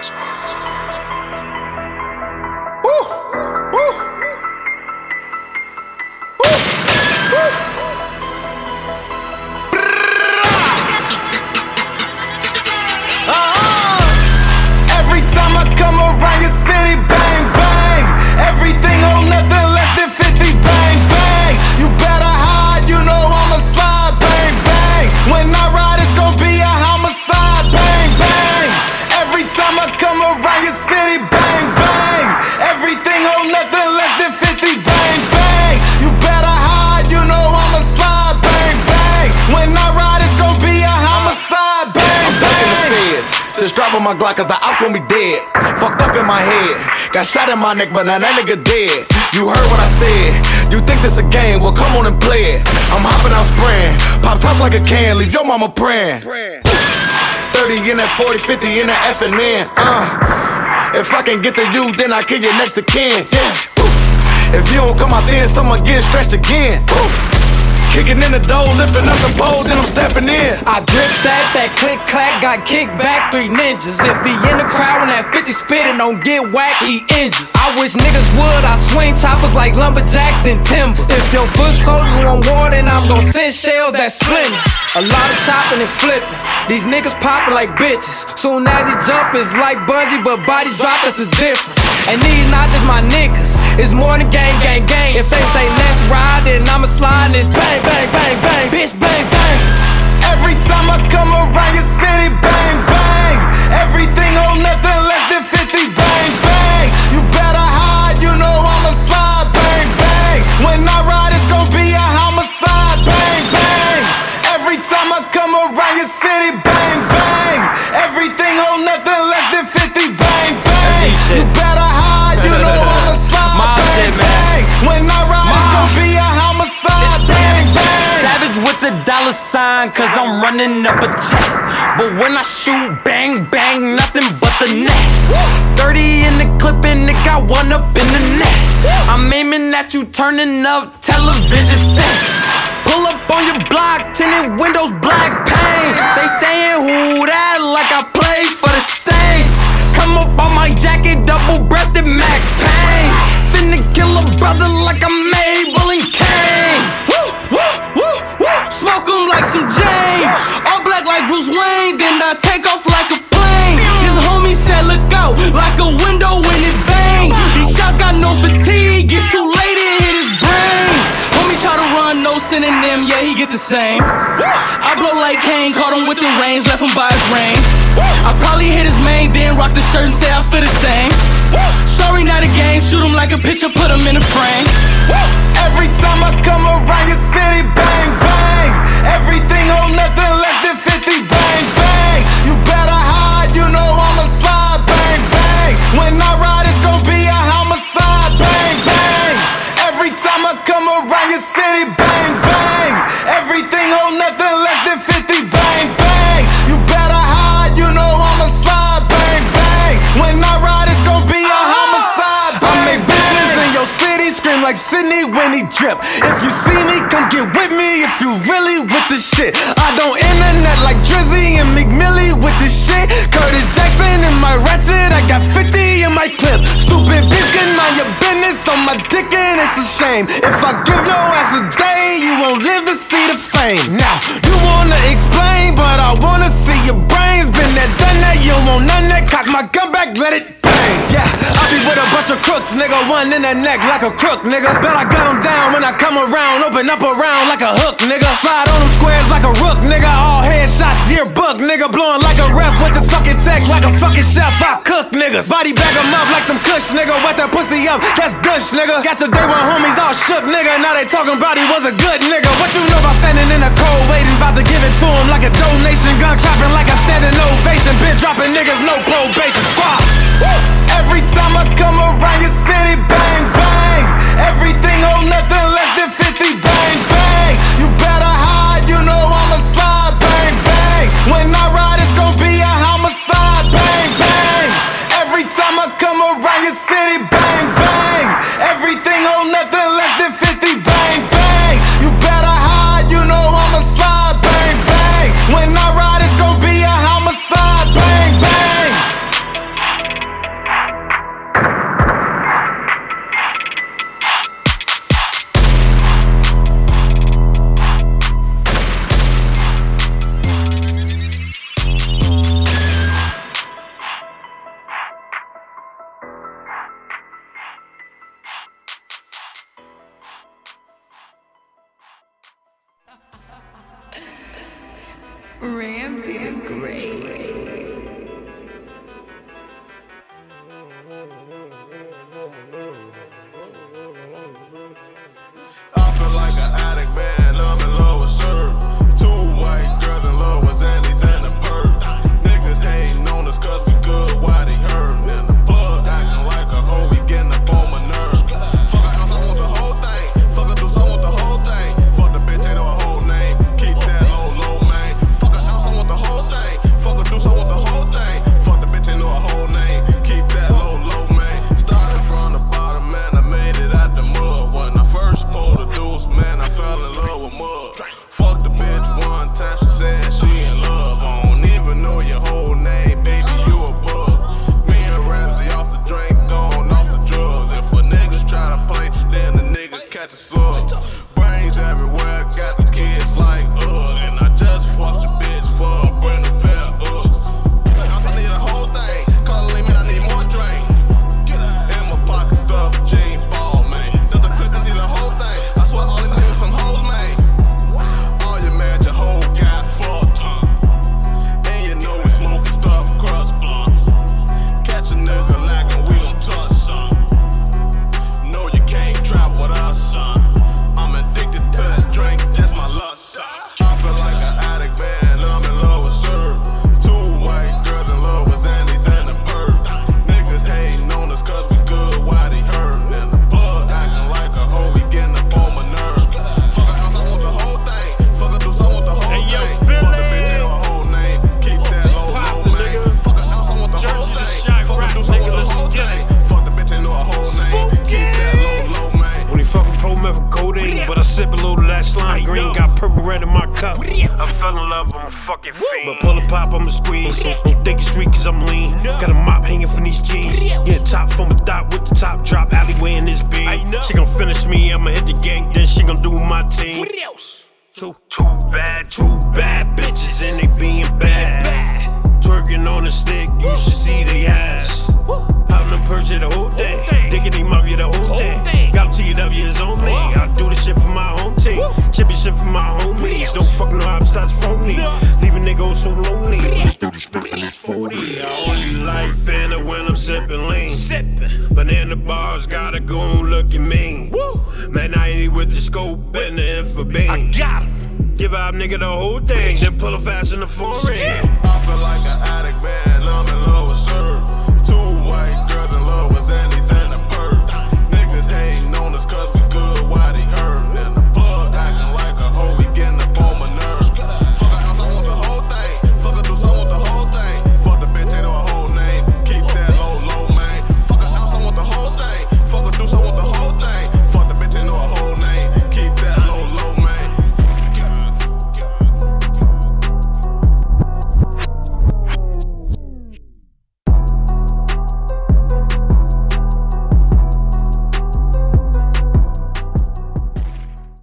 Christmas. On my Glock cause the ops want me dead. Fucked up in my head. Got shot in my neck, but now that nigga dead. You heard what I said. You think this a game? Well, come on and play it. I'm hopping out spraying. Pop tops like a can, leave your mama praying. 30 in that 40, 50 in that FN. Uh. If I can get to you, then I kill you next to kin. Yeah. If you don't come out then, someone get stretched again. Oof. Kicking in the door, lifting up the pole, then I'm stepping in. I grip that, that click clack, got kicked back, three ninjas. If he in the crowd when that 50 spitting, don't get whacked, he injured. I wish niggas would, I swing choppers like lumberjacks, then timber. If your foot soldiers want war, then I'm gon' send shells that splinter. A lot of chopping and flipping. These niggas popping like bitches. Soon as he jump, it's like bungee, but bodies drop, that's the difference. And these not just my niggas, it's more than gang, gang, gang. If they say let's ride, then I'ma slide, this bang bang, bang, bang, bang, bang. Come around your city, bang, bang. Everything on nothing less than 50, sign, cause I'm running up a check. But when I shoot, bang, bang, nothing but the net. 30 in the clip and it got one up in the net. I'm aiming at you, turning up television set. Pull up on your block, tinted windows, black paint. They saying who that like I play for the Saints. Come up on my jacket, double breasted Max Payne. Finna kill a brother like I'm take off like a plane. His homie said, look out, like a window when it bang. These shots got no fatigue. It's too late to hit his brain. Homie try to run, no synonym. Yeah, he get the same. I blow like Kane, caught him with the range, left him by his reins. I probably hit his main, then rock the shirt and say I feel the same. Sorry, not a game. Shoot him like a picture, put him in a frame. Come around your city, bang, bang. Everything on nothing less like Sydney when he drip. If you see me, come get with me if you really with the shit. I don't internet like Drizzy and Meek Milly with the shit. Curtis Jackson in my ratchet, I got 50 in my clip. Stupid bitch, get on your business on my dick and it's a shame. If I give your ass a day, you won't live to see the fame. Now, you wanna explain, but I wanna see your brains. Been there, done that, you won't none that. Cock my gun back, let it crooks, nigga. One in the neck like a crook, nigga. Bet I gun them down when I come around. Open up around like a hook, nigga. Slide on them squares like a rook, nigga. All headshots, yearbook, nigga. Blowing like a ref with the fucking tech like a fucking chef. I cook niggas. Body bag them up like some kush, nigga. Wet that pussy up, that's gush, nigga. Got your day one homies all shook, nigga. Now they talking about he was a good nigga. What you know about standing in the cold, waiting, about to give it to him like a donation. Gun clapping like a standing ovation. Been dropping niggas, no probation. Squad. Every time I come around your city, Ramsey the Great. Love, I'm a fucking fiend. But pull a pop, I'ma squeeze. Don't think it's sweet cause I'm lean. Got a mop hanging from these jeans. Yeah, top from a dot with the top drop, alleyway in this beam. She gon' finish me, I'ma hit the gang, then she gon' do my team. Two, two bad, two bad bitches, bars, got a goon looking mean. Woo! Man, I ain't with the scope and the infobane. I got him. Give up, nigga, the whole thing, then pull a fast in the foreign. I feel like an addict, man.